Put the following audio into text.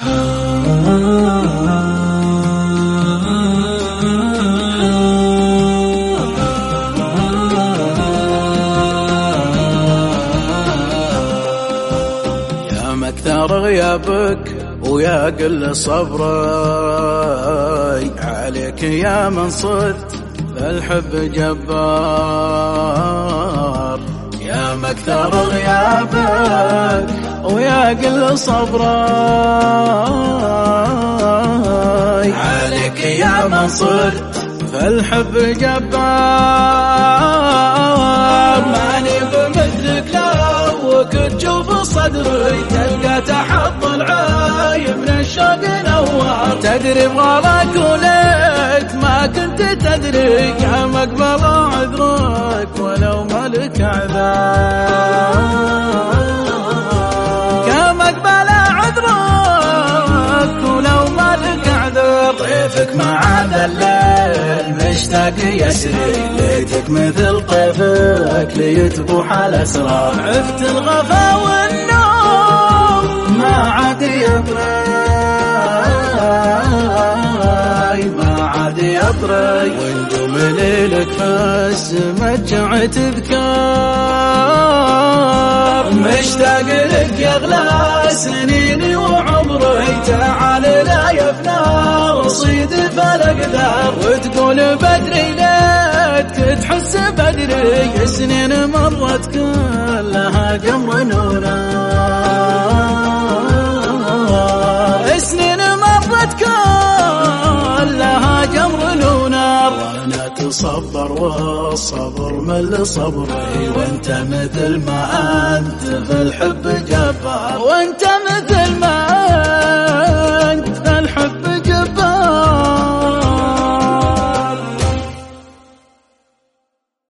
يا مكثر غيابك ويا قل صبري. عليك يا من صرت بالحب جبار. يا مكثر غيابك ويا قل صبري عليك يا من صرت فالحب جبار. ماني بمثلك لو كنت تشوف صدري. تلقى تحط العاي من الشوق نوار تدري بغلاك وليت ما كنت تدري. يا مقبل الليل مشتاق يسري. ليتك مثل طيفك ليتبوح الأسرار. عفت الغفا والنوم. ما عاد يبري ما عاد يبري ونجوم ليلك فالسما تذكار مشتاق لك يا غلا سنيني وعمري تعال لا يفنى. رصيد فالاقدار وتقول بدري ليتك تحس بدري سنين مرت كلها قمر نورا. سنين مرت كلها قمر نونار وأنا تصبر والصبر من صبري وانت مثل ما انت في الحب جبار وانت